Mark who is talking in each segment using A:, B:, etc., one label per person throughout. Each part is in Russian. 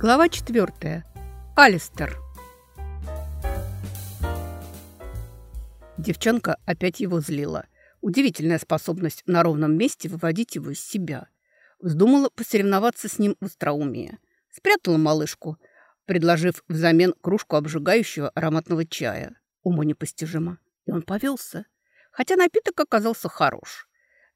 A: Глава 4. Алистер. Девчонка опять его злила. Удивительная способность на ровном месте выводить его из себя. Вздумала посоревноваться с ним в остроумии. Спрятала малышку, предложив взамен кружку обжигающего ароматного чая. Уму непостижимо. И он повелся. Хотя напиток оказался хорош.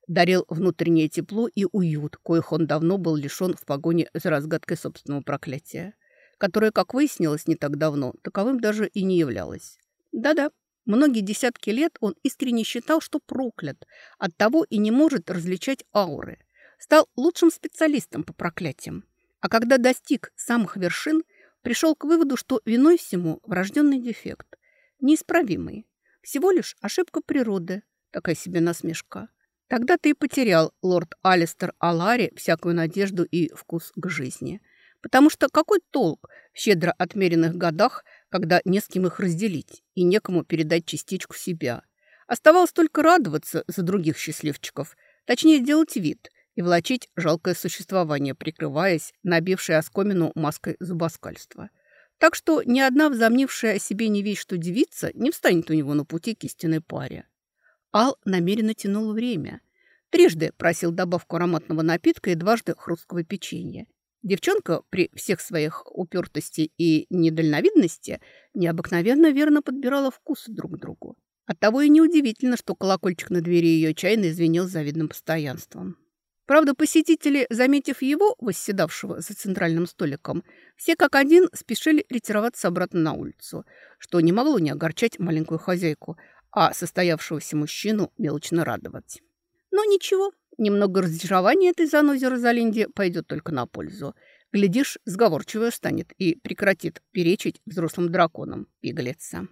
A: Дарил внутреннее тепло и уют, коих он давно был лишен в погоне за разгадкой собственного проклятия, которое, как выяснилось не так давно, таковым даже и не являлось. Да-да, многие десятки лет он искренне считал, что проклят, оттого и не может различать ауры. Стал лучшим специалистом по проклятиям. А когда достиг самых вершин, пришел к выводу, что виной всему врожденный дефект, неисправимый. Всего лишь ошибка природы, такая себе насмешка. Тогда ты и потерял, лорд Алистер Алари, всякую надежду и вкус к жизни. Потому что какой толк в щедро отмеренных годах, когда не с кем их разделить и некому передать частичку себя? Оставалось только радоваться за других счастливчиков, точнее делать вид и влачить жалкое существование, прикрываясь набившей оскомину маской зубоскальства. Так что ни одна взомнившая о себе не вещь, что девица, не встанет у него на пути к истинной паре. Ал намеренно тянул время. Трижды просил добавку ароматного напитка и дважды хрусткого печенья. Девчонка при всех своих упертости и недальновидности необыкновенно верно подбирала вкусы друг к другу. Оттого и неудивительно, что колокольчик на двери ее чайно извинил завидным постоянством. Правда, посетители, заметив его, восседавшего за центральным столиком, все как один спешили ретироваться обратно на улицу, что не могло не огорчать маленькую хозяйку, а состоявшегося мужчину мелочно радовать. Но ничего, немного разочарования этой занозе Розалинде пойдет только на пользу. Глядишь, сговорчивая станет и прекратит перечить взрослым драконам пигалица.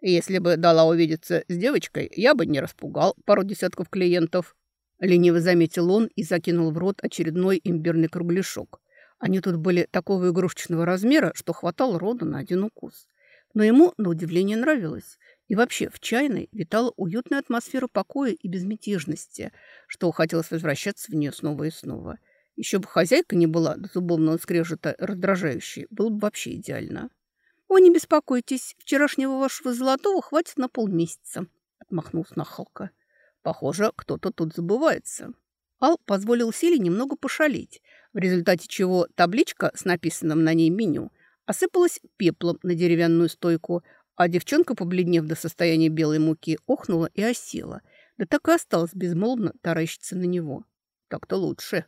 A: Если бы дала увидеться с девочкой, я бы не распугал пару десятков клиентов. Лениво заметил он и закинул в рот очередной имбирный кругляшок. Они тут были такого игрушечного размера, что хватало рода на один укус. Но ему, на удивление, нравилось. И вообще в чайной витала уютная атмосфера покоя и безмятежности, что хотелось возвращаться в нее снова и снова. Еще бы хозяйка не была до зубовного скрежета раздражающей, было бы вообще идеально. «О, не беспокойтесь, вчерашнего вашего золотого хватит на полмесяца», — отмахнулась нахалка. «Похоже, кто-то тут забывается». Ал позволил Силе немного пошалить, в результате чего табличка с написанным на ней меню осыпалась пеплом на деревянную стойку, а девчонка, побледнев до состояния белой муки, охнула и осела. Да так и осталась безмолвно таращиться на него. Так-то лучше.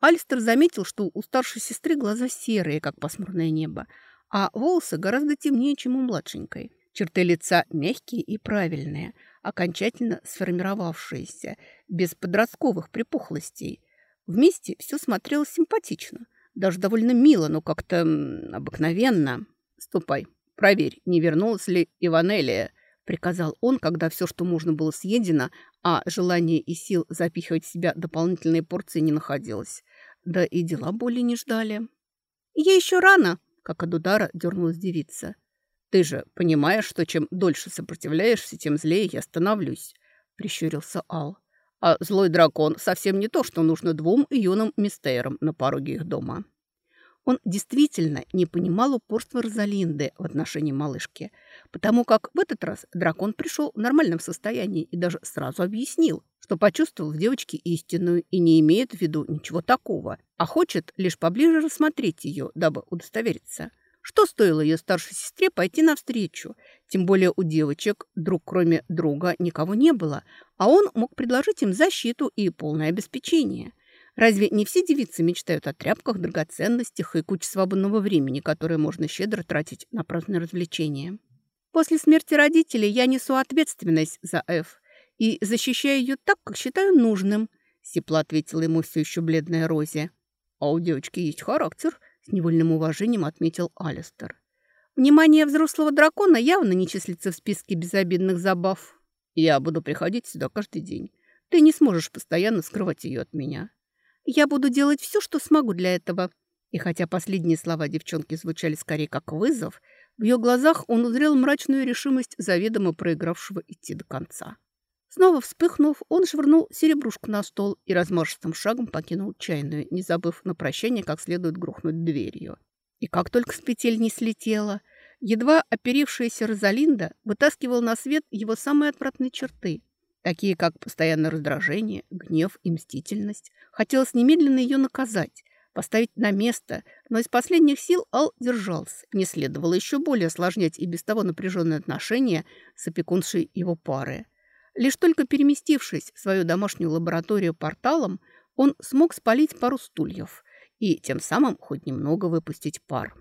A: Алистер заметил, что у старшей сестры глаза серые, как пасмурное небо, а волосы гораздо темнее, чем у младшенькой. Черты лица мягкие и правильные, окончательно сформировавшиеся, без подростковых припухлостей. Вместе все смотрелось симпатично, даже довольно мило, но как-то обыкновенно. «Ступай, Проверь, не вернулась ли Иванелия, приказал он, когда все, что можно было съедено, а желание и сил запихивать в себя дополнительные порции не находилось. Да и дела более не ждали. «Я еще рано!» — как от удара дернулась девица. «Ты же понимаешь, что чем дольше сопротивляешься, тем злее я становлюсь», — прищурился Ал. «А злой дракон совсем не то, что нужно двум юным мистерам на пороге их дома». Он действительно не понимал упорства Розалинды в отношении малышки, потому как в этот раз дракон пришел в нормальном состоянии и даже сразу объяснил, что почувствовал в девочке истинную и не имеет в виду ничего такого, а хочет лишь поближе рассмотреть ее, дабы удостовериться. Что стоило ее старшей сестре пойти навстречу? Тем более у девочек, друг кроме друга, никого не было, а он мог предложить им защиту и полное обеспечение – Разве не все девицы мечтают о тряпках, драгоценностях и куче свободного времени, которое можно щедро тратить на праздные развлечения? После смерти родителей я несу ответственность за Эф и защищаю ее так, как считаю нужным, сипло ответила ему все еще бледная Рози. А у девочки есть характер, с невольным уважением отметил Алистер. Внимание взрослого дракона явно не числится в списке безобидных забав. Я буду приходить сюда каждый день. Ты не сможешь постоянно скрывать ее от меня. Я буду делать все, что смогу для этого». И хотя последние слова девчонки звучали скорее как вызов, в ее глазах он узрел мрачную решимость заведомо проигравшего идти до конца. Снова вспыхнув, он швырнул серебрушку на стол и размашистым шагом покинул чайную, не забыв на прощание как следует грохнуть дверью. И как только с петель не слетела, едва оперившаяся Розалинда вытаскивала на свет его самые отвратные черты, такие как постоянное раздражение, гнев и мстительность. Хотелось немедленно ее наказать, поставить на место, но из последних сил Ал держался. Не следовало еще более осложнять и без того напряженные отношения с опекуншей его пары. Лишь только переместившись в свою домашнюю лабораторию порталом, он смог спалить пару стульев и тем самым хоть немного выпустить пар.